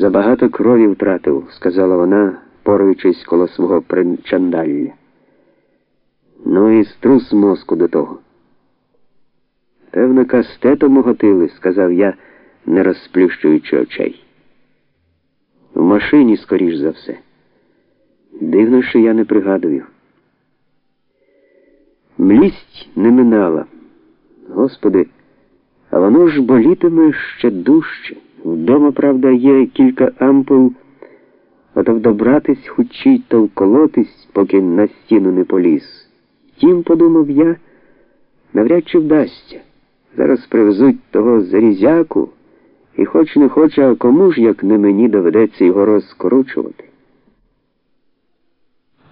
Забагато крові втратив, сказала вона, поруючись коло свого причандалля. Ну і струс мозку до того. Певно, кастетом моготили, сказав я, не розсплющуючи очей. В машині, скоріш за все. Дивно, що я не пригадую. Млість не минала. Господи, а воно ж болітиме ще дужче. Вдома, правда, є кілька ампул, а то вдобратись хучить, то вколотись, поки на стіну не поліз. Втім, подумав я, навряд чи вдасться. Зараз привезуть того зарізяку, і хоч не хоче, а кому ж, як не мені доведеться його розкоручувати.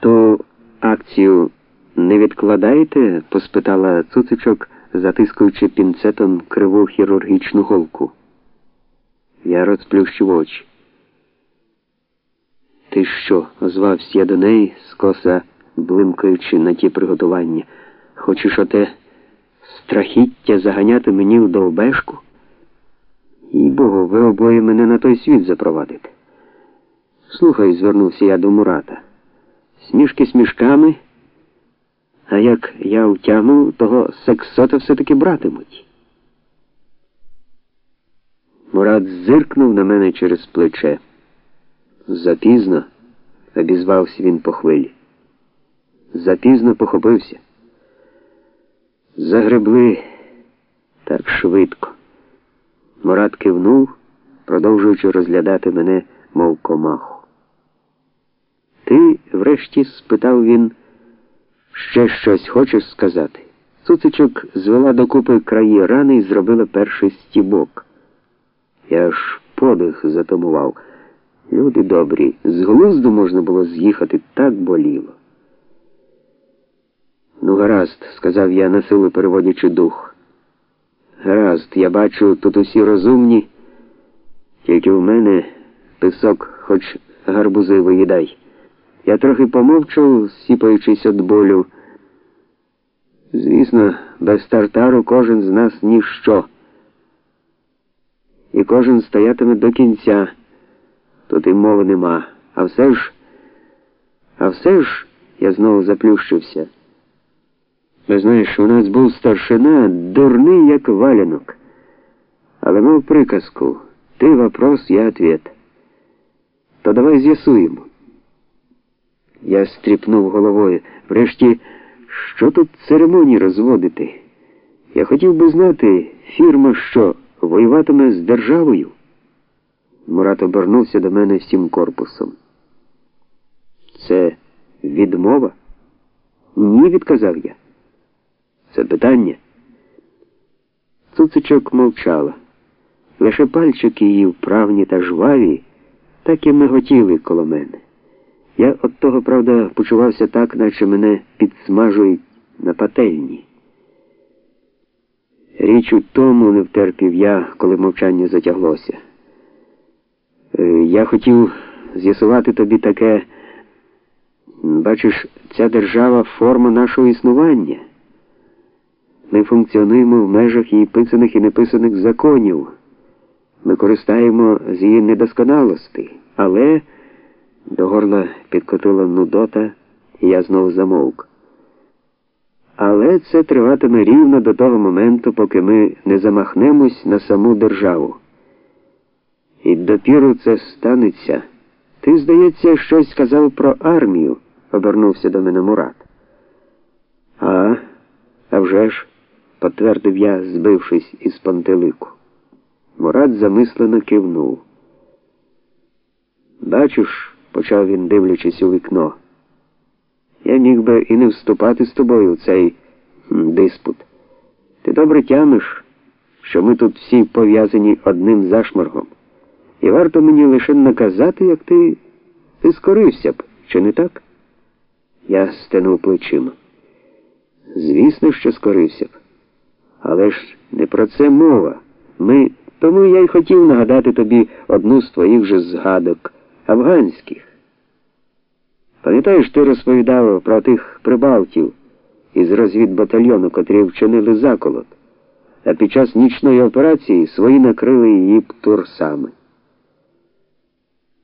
То акцію не відкладаєте? поспитала цуцичок, затискуючи пінцетом криву хірургічну голку. Я розплющив очі. Ти що? озвався я до неї, скоса блимкаючи на ті приготування. Хочеш оте страхіття заганяти мені в довбешку? І богу, ви обоє мене на той світ запровадите. Слухай, звернувся я до Мурата. Смішки смішками, а як я втягну, того сексота все-таки братимуть. Мурат зиркнув на мене через плече. Запізно, обізвався він по хвилі. Запізно похопився. Загребли так швидко. Мурат кивнув, продовжуючи розглядати мене, мов комаху. Ти, врешті, спитав він, ще щось хочеш сказати? Цуцичок звела докупи краї рани і зробила перший стібок. Я ж подих затамував. Люди добрі, з глузду можна було з'їхати, так боліло. Ну, гаразд, сказав я, насилу переводячи дух. Гаразд, я бачу, тут усі розумні, тільки в мене писок хоч гарбузи виїдай. Я трохи помовчав, сіпаючись від болю. Звісно, без тартару кожен з нас ніщо і кожен стоятиме до кінця. Тут і мови нема. А все ж, а все ж, я знову заплющився. Ви знаєш, у нас був старшина, дурний, як валянок. Але мав приказку. Ти вопрос, я ответ. То давай з'ясуємо. Я стріпнув головою. Врешті, що тут церемонії розводити? Я хотів би знати, фірма що воюватиме з державою. Мурат обернувся до мене всім корпусом. Це відмова? Ні, відказав я. Це питання. Цуцичок мовчала. Лише пальчики її вправні та жваві, так і миготіли коло мене. Я от того, правда, почувався так, наче мене підсмажують на пательні. Річ у тому не втерпів я, коли мовчання затяглося. Е, я хотів з'ясувати тобі таке, бачиш, ця держава форма нашого існування. Ми функціонуємо в межах її писаних і неписаних законів. Ми користаємо з її недосконалості, але до горла підкотила Нудота, і я знову замовк. Але це триватиме рівно до того моменту, поки ми не замахнемось на саму державу. І допіру це станеться. Ти, здається, щось сказав про армію, обернувся до мене Мурат. А, а вже ж, підтвердив я, збившись із пантелику. Мурат замислено кивнув. Бачиш, почав він, дивлячись у вікно. Я міг би і не вступати з тобою в цей диспут. Ти добре тямиш, що ми тут всі пов'язані одним зашморгом. І варто мені лише наказати, як ти ти скорився б, чи не так? Я стенув плечима. Звісно, що скорився б. Але ж не про це мова. Ми. Тому я й хотів нагадати тобі одну з твоїх же згадок афганських. Пам'ятаєш, ти розповідав про тих прибалтів із розвідбатальйону, котрі вчинили заколот, а під час нічної операції свої накрили її турсами.